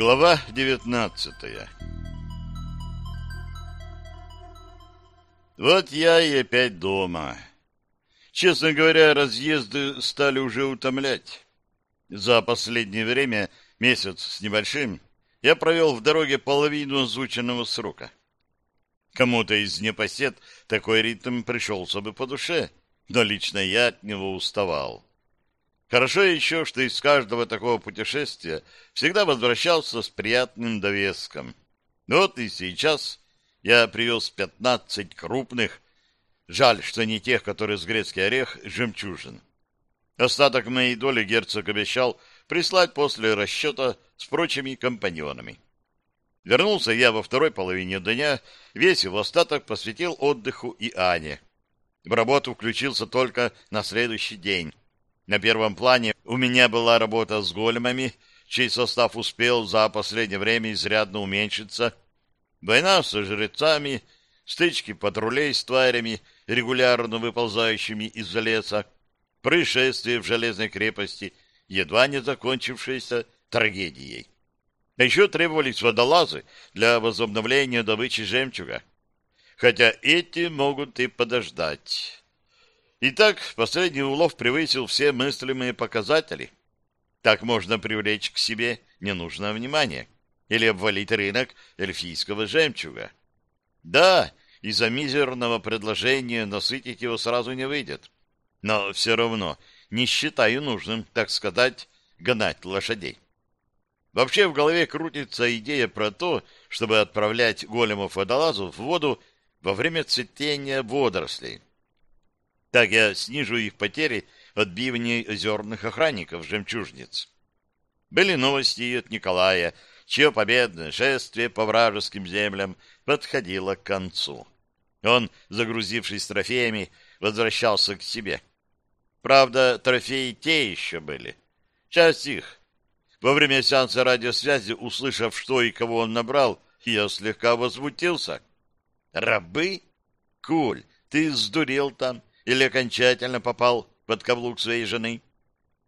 Глава девятнадцатая Вот я и опять дома. Честно говоря, разъезды стали уже утомлять. За последнее время, месяц с небольшим, я провел в дороге половину озвученного срока. Кому-то из непосед такой ритм пришелся бы по душе, но лично я от него уставал. Хорошо еще, что из каждого такого путешествия всегда возвращался с приятным довеском. Вот и сейчас я привез пятнадцать крупных, жаль, что не тех, которые с грецкий орех, жемчужин. Остаток моей доли герцог обещал прислать после расчета с прочими компаньонами. Вернулся я во второй половине дня, весь его остаток посвятил отдыху и Ане. В работу включился только на следующий день. На первом плане у меня была работа с големами, чей состав успел за последнее время изрядно уменьшиться. Война со жрецами, стычки патрулей с тварями, регулярно выползающими из леса, происшествие в железной крепости, едва не закончившееся трагедией. А еще требовались водолазы для возобновления добычи жемчуга. Хотя эти могут и подождать. Итак, последний улов превысил все мыслимые показатели. Так можно привлечь к себе ненужное внимание или обвалить рынок эльфийского жемчуга. Да, из-за мизерного предложения насытить его сразу не выйдет. Но все равно не считаю нужным, так сказать, гнать лошадей. Вообще в голове крутится идея про то, чтобы отправлять големов-водолазов в воду во время цветения водорослей. Так я снижу их потери от бивней озерных охранников-жемчужниц. Были новости от Николая, чье победное шествие по вражеским землям подходило к концу. Он, загрузившись трофеями, возвращался к себе. Правда, трофеи те еще были. Часть их. Во время сеанса радиосвязи, услышав, что и кого он набрал, я слегка возмутился. «Рабы? Куль, ты сдурел там или окончательно попал под каблук своей жены?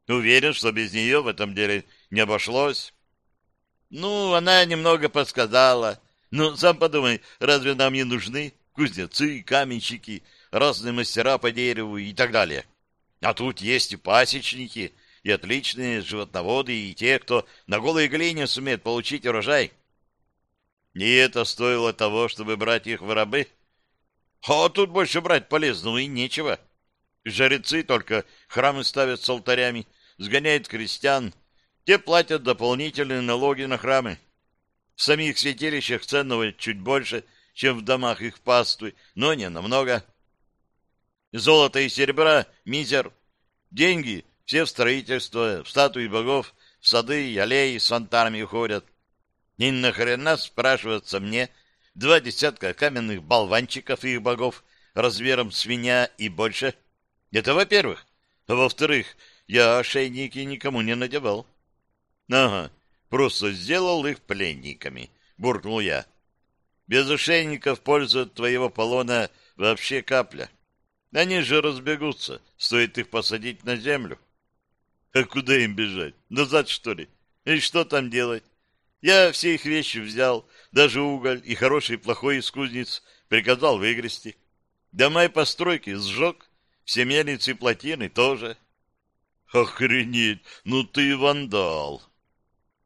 Уверен, что без нее в этом деле не обошлось. Ну, она немного подсказала. Ну, сам подумай, разве нам не нужны кузнецы, каменщики, разные мастера по дереву и так далее? А тут есть и пасечники, и отличные животноводы, и те, кто на голой глине сумеет получить урожай. И это стоило того, чтобы брать их в рабы? — а тут больше брать полезного и нечего. Жрецы только храмы ставят с алтарями, сгоняют крестьян. Те платят дополнительные налоги на храмы. В самих святилищах ценного чуть больше, чем в домах их паствы, но не намного. Золото и серебра — мизер. Деньги — все в строительство, в статуи богов, в сады и аллеи с фонтанами уходят. И нахрена спрашиваться мне — два десятка каменных болванчиков и их богов размером свинья и больше. Это во-первых. А во-вторых, я ошейники никому не надевал. Ага, просто сделал их пленниками, буркнул я. Без ошейников польза от твоего полона вообще капля. Они же разбегутся, стоит их посадить на землю. А куда им бежать? Назад, что ли? И что там делать? Я все их вещи взял, даже уголь и хороший и плохой из кузнец приказал выгрести. Дома и постройки сжег, все мельницы и плотины тоже. Охренеть, ну ты вандал.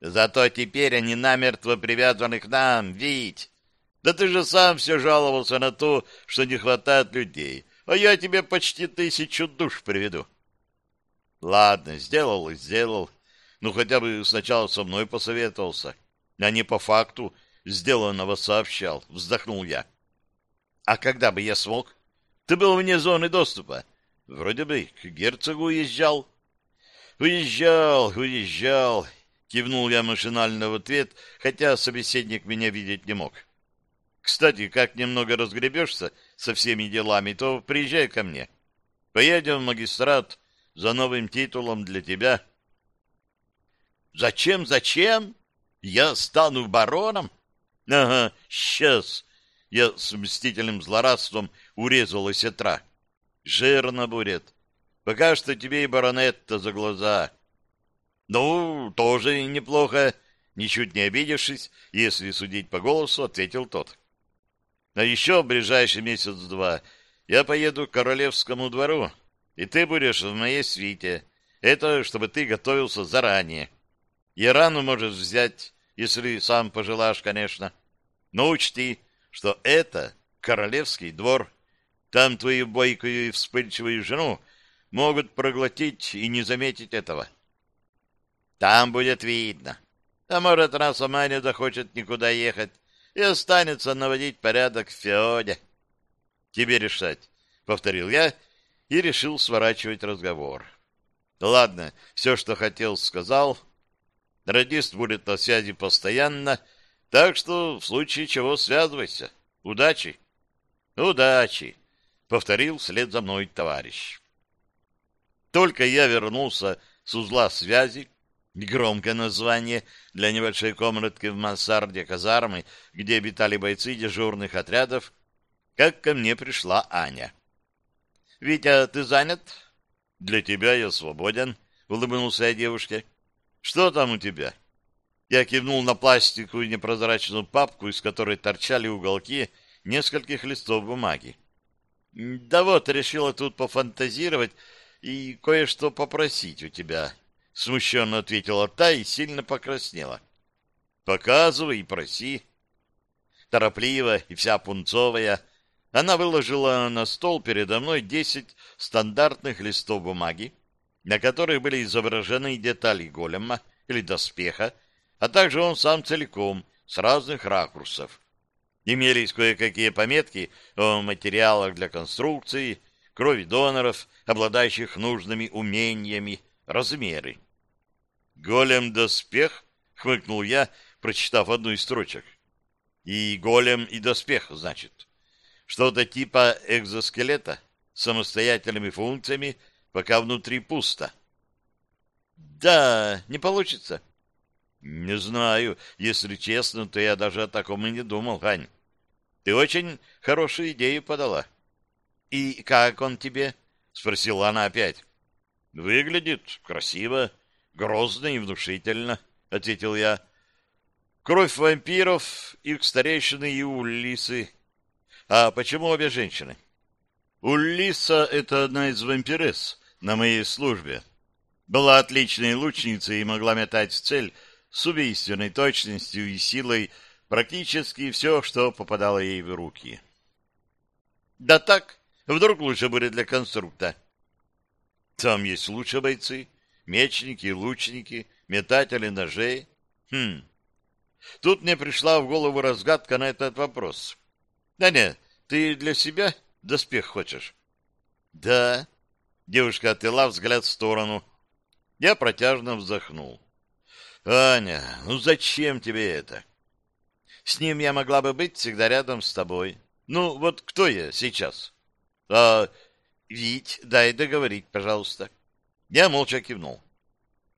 Зато теперь они намертво привязаны к нам, Вить. Да ты же сам все жаловался на то, что не хватает людей, а я тебе почти тысячу душ приведу. Ладно, сделал и сделал. Ну, хотя бы сначала со мной посоветовался а не по факту сделанного сообщал, вздохнул я. А когда бы я смог? Ты был вне зоны доступа. Вроде бы к герцогу уезжал. Уезжал, уезжал, кивнул я машинально в ответ, хотя собеседник меня видеть не мог. Кстати, как немного разгребешься со всеми делами, то приезжай ко мне. Поедем в магистрат за новым титулом для тебя. Зачем, зачем? Я стану бароном? Ага, сейчас. Я с мстительным злорадством урезал осетра. Жирно будет. Пока что тебе и баронетта за глаза. Ну, тоже неплохо. Ничуть не обидевшись, если судить по голосу, ответил тот. А еще в ближайший месяц-два я поеду к королевскому двору, и ты будешь в моей свите. Это чтобы ты готовился заранее. И рану можешь взять, если сам пожелаешь, конечно. Но учти, что это королевский двор. Там твою бойкую и вспыльчивую жену могут проглотить и не заметить этого. Там будет видно. А может, она сама не захочет никуда ехать и останется наводить порядок в Феоде. Тебе решать, — повторил я и решил сворачивать разговор. Ладно, все, что хотел, сказал. Радист будет на связи постоянно, так что в случае чего связывайся. Удачи! Удачи! — повторил вслед за мной товарищ. Только я вернулся с узла связи, громкое название для небольшой комнатки в мансарде казармы, где обитали бойцы дежурных отрядов, как ко мне пришла Аня. — Витя, ты занят? — Для тебя я свободен, — улыбнулся я девушке. — Что там у тебя? Я кивнул на пластиковую непрозрачную папку, из которой торчали уголки нескольких листов бумаги. — Да вот, решила тут пофантазировать и кое-что попросить у тебя, — смущенно ответила та и сильно покраснела. — Показывай и проси. Торопливо и вся пунцовая — она выложила на стол передо мной десять стандартных листов бумаги, на которых были изображены детали голема или доспеха, а также он сам целиком, с разных ракурсов. Имелись кое-какие пометки о материалах для конструкции, крови доноров, обладающих нужными умениями, размеры. «Голем-доспех?» — хмыкнул я, прочитав одну из строчек. «И голем, и доспех, значит». Что-то типа экзоскелета с самостоятельными функциями, пока внутри пусто. Да, не получится. Не знаю. Если честно, то я даже о таком и не думал, Ань. Ты очень хорошую идею подала. И как он тебе? Спросила она опять. Выглядит красиво, грозно и внушительно, ответил я. Кровь вампиров, их старейшины и улисы а почему обе женщины? Улиса — это одна из вампирес на моей службе. Была отличной лучницей и могла метать в цель с убийственной точностью и силой практически все, что попадало ей в руки. Да так, вдруг лучше будет для конструкта. Там есть лучшие бойцы, мечники, лучники, метатели ножей. Хм. Тут мне пришла в голову разгадка на этот вопрос. Да нет, ты для себя доспех хочешь? Да. Девушка отвела взгляд в сторону. Я протяжно вздохнул. Аня, ну зачем тебе это? С ним я могла бы быть всегда рядом с тобой. Ну, вот кто я сейчас? А, Вить, дай договорить, пожалуйста. Я молча кивнул.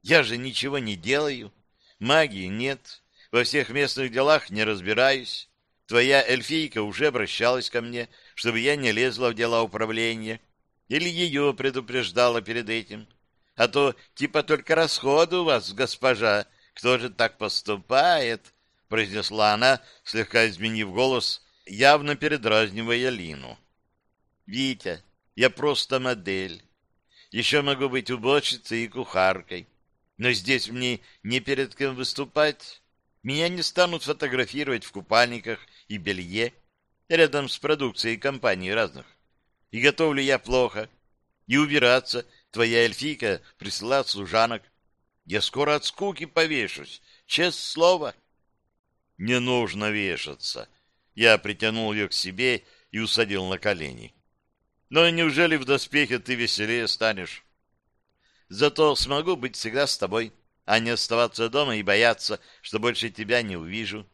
Я же ничего не делаю. Магии нет. Во всех местных делах не разбираюсь. Твоя эльфийка уже обращалась ко мне, чтобы я не лезла в дела управления. Или ее предупреждала перед этим. А то типа только расходы у вас, госпожа. Кто же так поступает? произнесла она, слегка изменив голос, явно передразнивая Лину. Витя, я просто модель. Еще могу быть уборщицей и кухаркой. Но здесь мне не перед кем выступать. Меня не станут фотографировать в купальниках и белье рядом с продукцией компаний разных. И готовлю я плохо. И убираться твоя эльфийка присылает служанок. Я скоро от скуки повешусь, честное слово. Не нужно вешаться. Я притянул ее к себе и усадил на колени. Но неужели в доспехе ты веселее станешь? Зато смогу быть всегда с тобой, а не оставаться дома и бояться, что больше тебя не увижу.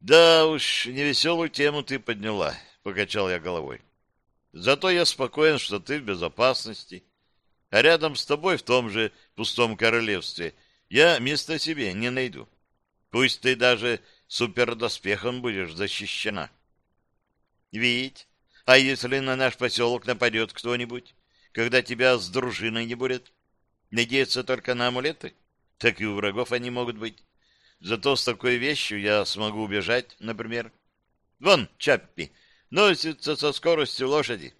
Да уж, невеселую тему ты подняла, покачал я головой. Зато я спокоен, что ты в безопасности. А рядом с тобой в том же пустом королевстве я места себе не найду. Пусть ты даже супердоспехом будешь защищена. Ведь, а если на наш поселок нападет кто-нибудь, когда тебя с дружиной не будет? Надеяться только на амулеты? Так и у врагов они могут быть. Зато с такой вещью я смогу убежать, например. Вон, Чаппи, носится со скоростью лошади.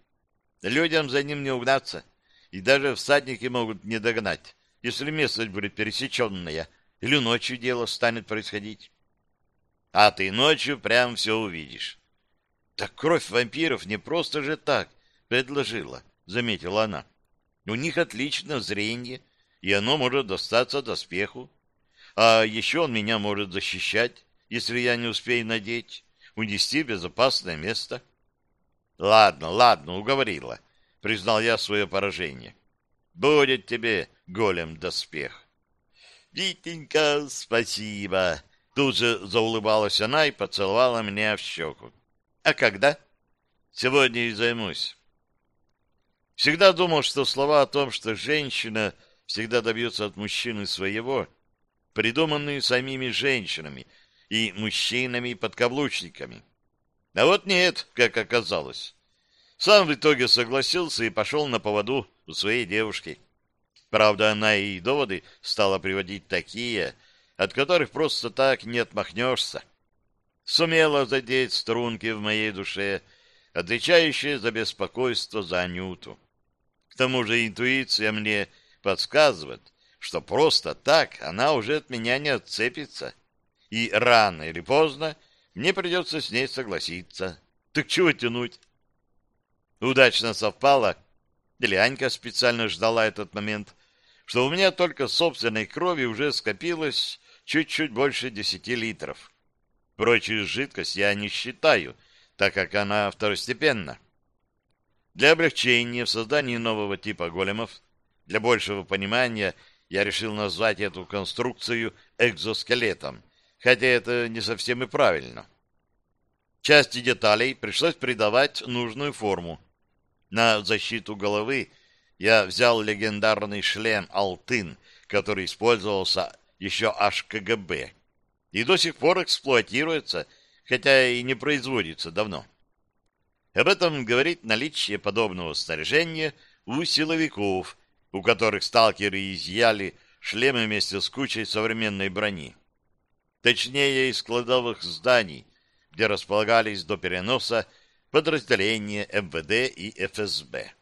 Людям за ним не угнаться, и даже всадники могут не догнать, если местность будет пересеченная, или ночью дело станет происходить. А ты ночью прям все увидишь. Так кровь вампиров не просто же так предложила, заметила она. У них отлично зрение, и оно может достаться доспеху. А еще он меня может защищать, если я не успею надеть, унести в безопасное место. Ладно, ладно, уговорила, признал я свое поражение. Будет тебе голем-доспех. Витенька, спасибо. Тут же заулыбалась она и поцеловала меня в щеку. А когда? Сегодня и займусь. Всегда думал, что слова о том, что женщина всегда добьется от мужчины своего, придуманные самими женщинами и мужчинами-подкаблучниками. А вот нет, как оказалось. Сам в итоге согласился и пошел на поводу у своей девушки. Правда, она и доводы стала приводить такие, от которых просто так не отмахнешься. Сумела задеть струнки в моей душе, отвечающие за беспокойство за Анюту. К тому же интуиция мне подсказывает, что просто так она уже от меня не отцепится. И рано или поздно мне придется с ней согласиться. Так чего тянуть? Удачно совпало, или Анька специально ждала этот момент, что у меня только собственной крови уже скопилось чуть-чуть больше десяти литров. Прочую жидкость я не считаю, так как она второстепенна. Для облегчения в создании нового типа големов для большего понимания я решил назвать эту конструкцию экзоскелетом, хотя это не совсем и правильно. Части деталей пришлось придавать нужную форму. На защиту головы я взял легендарный шлем «Алтын», который использовался еще аж КГБ, и до сих пор эксплуатируется, хотя и не производится давно. Об этом говорит наличие подобного снаряжения у силовиков, у которых сталкеры изъяли шлемы вместе с кучей современной брони. Точнее, из кладовых зданий, где располагались до переноса подразделения МВД и ФСБ.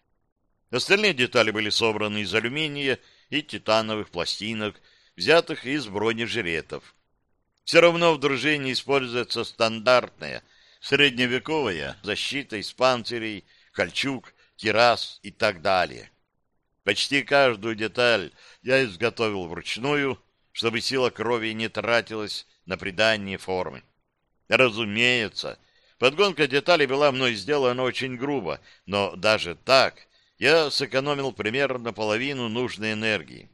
Остальные детали были собраны из алюминия и титановых пластинок, взятых из бронежилетов. Все равно в дружине используется стандартная средневековая защита из панцирей, кольчуг, кирас и так далее. Почти каждую деталь я изготовил вручную, чтобы сила крови не тратилась на придание формы. Разумеется, подгонка деталей была мной сделана очень грубо, но даже так я сэкономил примерно половину нужной энергии.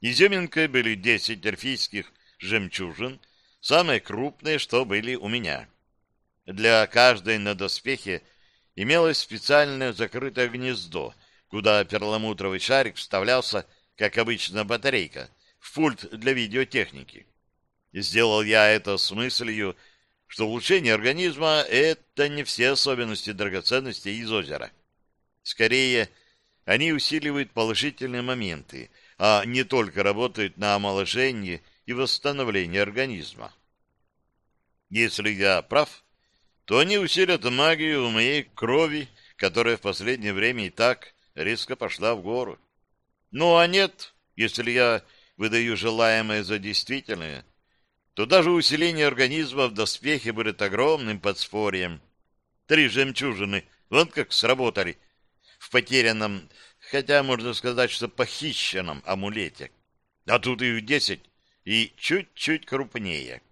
Изюминкой были 10 эльфийских жемчужин, самые крупные, что были у меня. Для каждой на доспехе имелось специальное закрытое гнездо — куда перламутровый шарик вставлялся, как обычно, батарейка, в пульт для видеотехники. Сделал я это с мыслью, что улучшение организма — это не все особенности драгоценностей из озера. Скорее, они усиливают положительные моменты, а не только работают на омоложение и восстановление организма. Если я прав, то они усилят магию в моей крови, которая в последнее время и так резко пошла в гору. Ну, а нет, если я выдаю желаемое за действительное, то даже усиление организма в доспехе будет огромным подспорьем. Три жемчужины, вот как сработали в потерянном, хотя можно сказать, что похищенном амулете. А тут их десять, и чуть-чуть крупнее.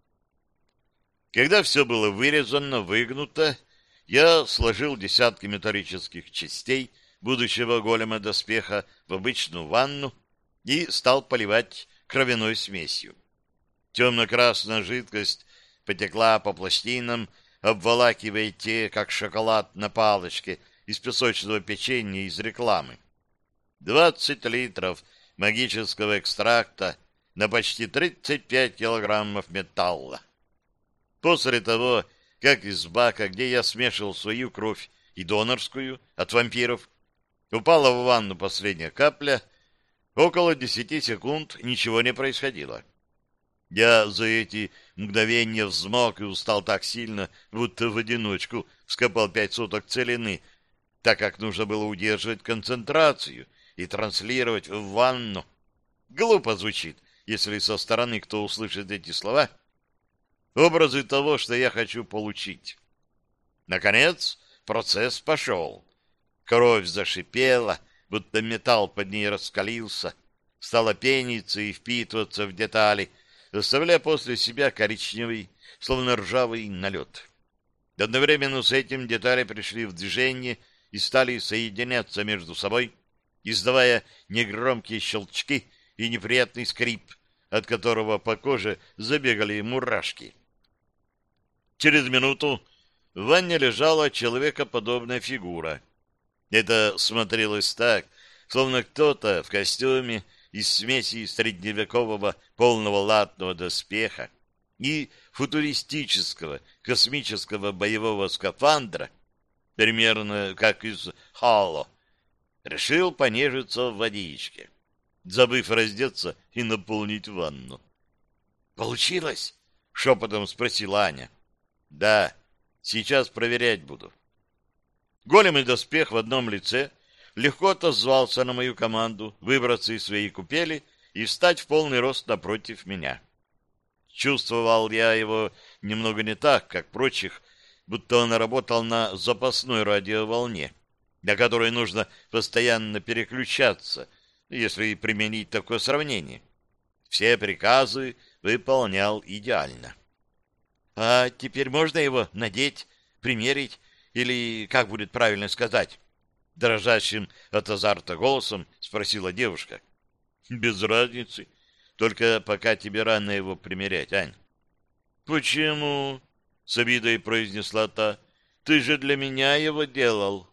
Когда все было вырезано, выгнуто, я сложил десятки металлических частей, будущего голема доспеха в обычную ванну и стал поливать кровяной смесью. Темно-красная жидкость потекла по пластинам, обволакивая те, как шоколад на палочке из песочного печенья из рекламы. Двадцать литров магического экстракта на почти 35 килограммов металла. После того, как из бака, где я смешивал свою кровь и донорскую от вампиров, Упала в ванну последняя капля. Около десяти секунд ничего не происходило. Я за эти мгновения взмок и устал так сильно, будто в одиночку вскопал пять суток целины, так как нужно было удерживать концентрацию и транслировать в ванну. Глупо звучит, если со стороны кто услышит эти слова. Образы того, что я хочу получить. Наконец, процесс пошел. Кровь зашипела, будто металл под ней раскалился, стала пениться и впитываться в детали, оставляя после себя коричневый, словно ржавый налет. Одновременно с этим детали пришли в движение и стали соединяться между собой, издавая негромкие щелчки и неприятный скрип, от которого по коже забегали мурашки. Через минуту в ванне лежала человекоподобная фигура. Это смотрелось так, словно кто-то в костюме из смеси средневекового полного латного доспеха и футуристического космического боевого скафандра, примерно как из Халло, решил понежиться в водичке, забыв раздеться и наполнить ванну. «Получилось?» — шепотом спросила Аня. «Да, сейчас проверять буду». Голем и доспех в одном лице — легко отозвался на мою команду выбраться из своей купели и встать в полный рост напротив меня. Чувствовал я его немного не так, как прочих, будто он работал на запасной радиоволне, для которой нужно постоянно переключаться, если применить такое сравнение. Все приказы выполнял идеально. — А теперь можно его надеть, примерить, или, как будет правильно сказать, дрожащим от азарта голосом спросила девушка. Без разницы. Только пока тебе рано его примерять, Ань. Почему? С обидой произнесла та. Ты же для меня его делал.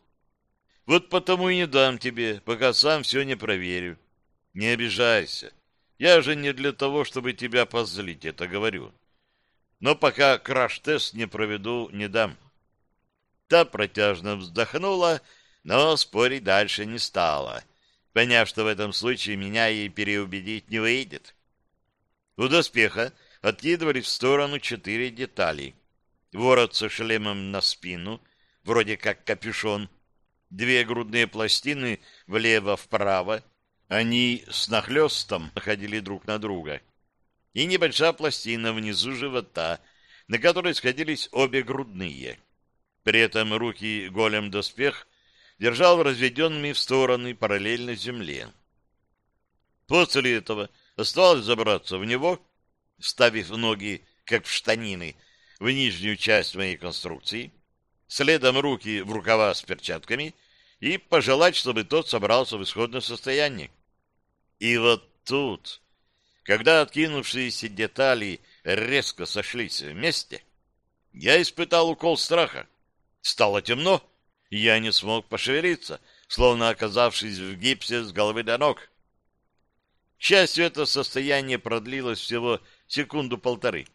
Вот потому и не дам тебе, пока сам все не проверю. Не обижайся. Я же не для того, чтобы тебя позлить, это говорю. Но пока краш-тест не проведу, не дам. Та протяжно вздохнула но спорить дальше не стала, поняв, что в этом случае меня ей переубедить не выйдет. У доспеха откидывали в сторону четыре детали. Ворот со шлемом на спину, вроде как капюшон, две грудные пластины влево-вправо, они с нахлестом находили друг на друга, и небольшая пластина внизу живота, на которой сходились обе грудные. При этом руки голем-доспех держал разведенными в стороны параллельно земле. После этого оставалось забраться в него, вставив ноги, как в штанины, в нижнюю часть моей конструкции, следом руки в рукава с перчатками и пожелать, чтобы тот собрался в исходное состояние. И вот тут, когда откинувшиеся детали резко сошлись вместе, я испытал укол страха. Стало темно, я не смог пошевелиться, словно оказавшись в гипсе с головы до ног. К счастью, это состояние продлилось всего секунду-полторы.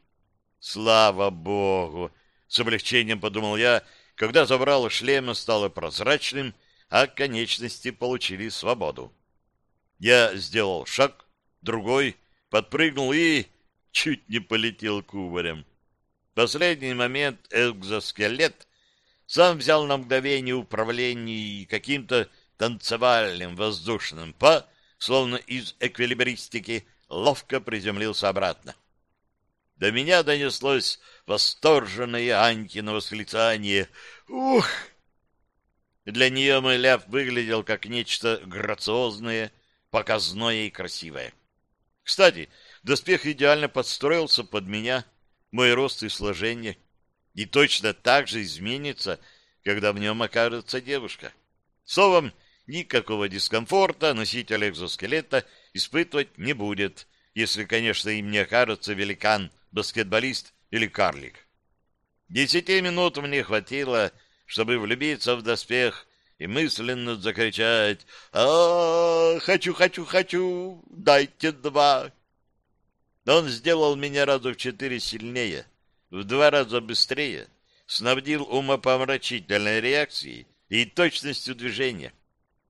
Слава богу! С облегчением подумал я, когда забрал шлем, стало прозрачным, а конечности получили свободу. Я сделал шаг, другой, подпрыгнул и чуть не полетел кубарем. В последний момент экзоскелет сам взял на мгновение управление каким-то танцевальным воздушным па, словно из эквилибристики, ловко приземлился обратно. До меня донеслось восторженное Анькино восклицание «Ух!». Для нее мой ляп выглядел как нечто грациозное, показное и красивое. Кстати, доспех идеально подстроился под меня, мой рост и сложение — и точно так же изменится, когда в нем окажется девушка. Словом, никакого дискомфорта носитель экзоскелета испытывать не будет, если, конечно, им не окажется великан, баскетболист или карлик. Десяти минут мне хватило, чтобы влюбиться в доспех и мысленно закричать «А, хочу, хочу, хочу, дайте два!» Он сделал меня раза в четыре сильнее — в два раза быстрее, снабдил умопомрачительной реакцией и точностью движения.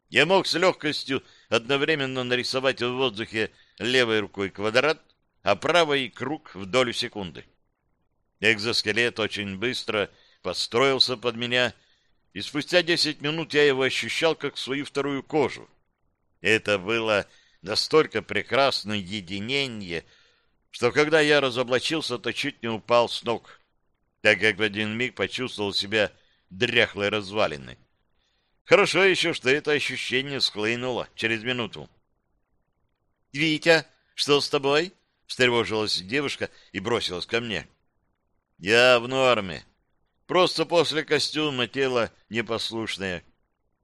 Я мог с легкостью одновременно нарисовать в воздухе левой рукой квадрат, а правой круг в долю секунды. Экзоскелет очень быстро подстроился под меня, и спустя десять минут я его ощущал как свою вторую кожу. Это было настолько прекрасное единение, что когда я разоблачился, то чуть не упал с ног, так как в один миг почувствовал себя дряхлой развалиной. Хорошо еще, что это ощущение схлынуло через минуту. — Витя, что с тобой? — встревожилась девушка и бросилась ко мне. — Я в норме. Просто после костюма тело непослушное.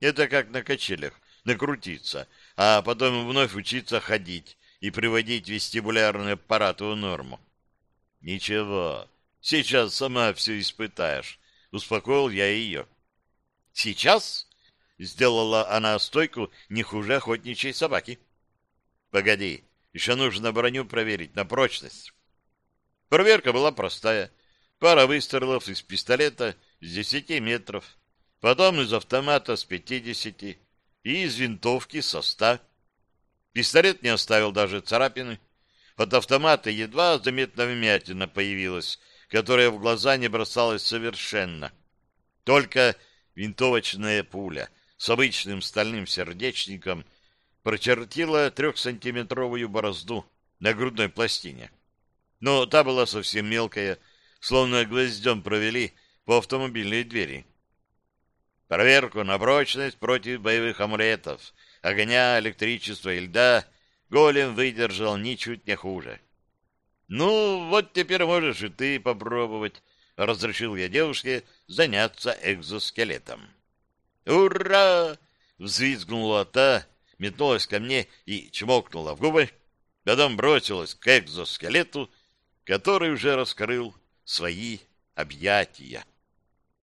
Это как на качелях, накрутиться, а потом вновь учиться ходить и приводить вестибулярный аппарат в норму. — Ничего, сейчас сама все испытаешь, — успокоил я ее. — Сейчас? Сделала она стойку не хуже охотничьей собаки. Погоди, еще нужно броню проверить на прочность. Проверка была простая. Пара выстрелов из пистолета с десяти метров, потом из автомата с пятидесяти и из винтовки со ста. Пистолет не оставил даже царапины. От автомата едва заметная вмятина появилась, которая в глаза не бросалась совершенно. Только винтовочная пуля — с обычным стальным сердечником прочертила трехсантиметровую борозду на грудной пластине. Но та была совсем мелкая, словно гвоздем провели по автомобильной двери. Проверку на прочность против боевых амулетов, огня, электричества и льда голем выдержал ничуть не хуже. «Ну, вот теперь можешь и ты попробовать», — разрешил я девушке заняться экзоскелетом. «Ура!» — взвизгнула та, метнулась ко мне и чмокнула в губы, потом бросилась к экзоскелету, который уже раскрыл свои объятия.